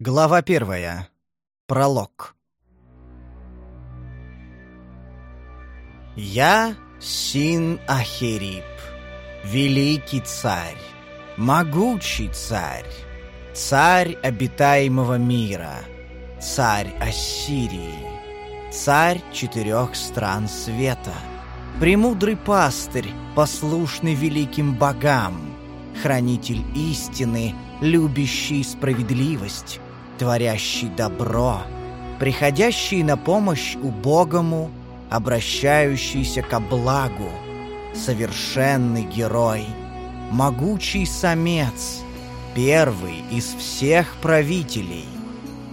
Глава первая. Пролог. Я Син-Ахерип, великий царь, могучий царь, царь обитаемого мира, царь Ассирии, царь четырех стран света, премудрый пастырь, послушный великим богам, хранитель истины, любящий справедливость, творящий добро, приходящий на помощь убогому, обращающийся ко благу, совершенный герой, могучий самец, первый из всех правителей,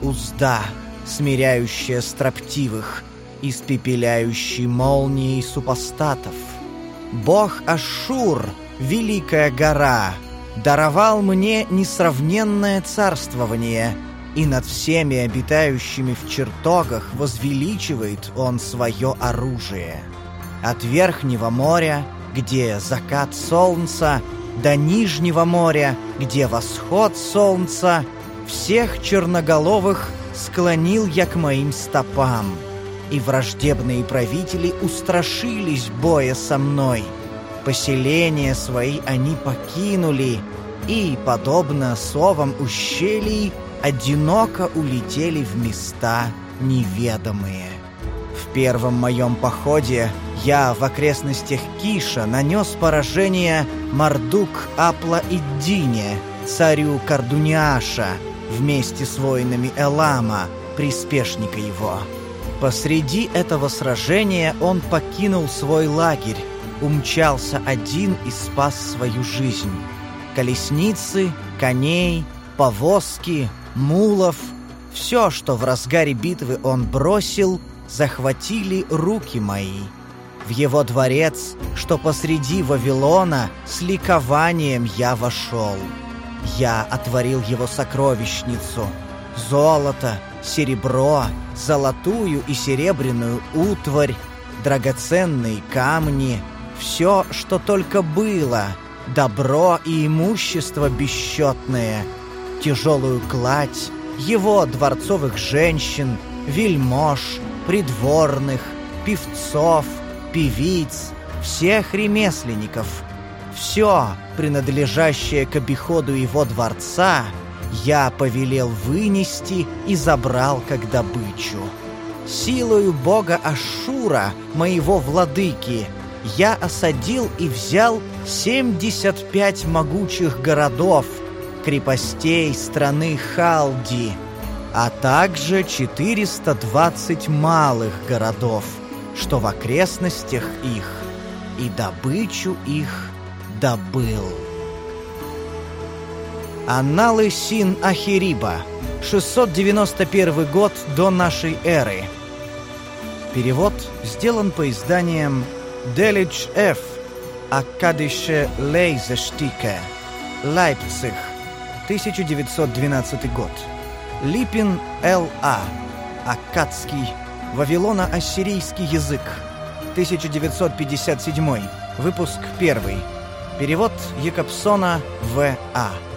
узда, смиряющая строптивых, испепеляющий молнией супостатов, бог Ашур, великая гора, даровал мне несравненное царствование — и над всеми обитающими в чертогах возвеличивает он свое оружие. От Верхнего моря, где закат солнца, до Нижнего моря, где восход солнца, всех черноголовых склонил я к моим стопам, и враждебные правители устрашились боя со мной. Поселения свои они покинули, и, подобно совам ущелий, одиноко улетели в места неведомые. В первом моем походе я в окрестностях Киша нанес поражение Мардук Апла Иддине, царю Кардуниаша, вместе с воинами Элама, приспешника его. Посреди этого сражения он покинул свой лагерь, умчался один и спас свою жизнь. Колесницы, коней, повозки, мулов, все, что в разгаре битвы он бросил, захватили руки мои. В его дворец, что посреди Вавилона, с ликованием я вошел. Я отворил его сокровищницу. Золото, серебро, золотую и серебряную утварь, драгоценные камни, все, что только было, добро и имущество бесчетное — тяжелую кладь, его дворцовых женщин, вельмож, придворных, певцов, певиц, всех ремесленников. Все, принадлежащее к обиходу его дворца, я повелел вынести и забрал как добычу. Силою бога Ашура, моего владыки, я осадил и взял 75 могучих городов — крепостей страны Халди, а также 420 малых городов, что в окрестностях их, и добычу их добыл. Анналы Син-Ахириба, 691 год до нашей эры. Перевод сделан по изданиям Делидж Ф. Акадише Лейзештике. Лейпциг. 1912 год. Липин Л.А. Аккадский. Вавилоно-ассирийский язык. 1957. Выпуск 1. Перевод Якобсона В.А.